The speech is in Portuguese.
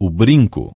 o brinco.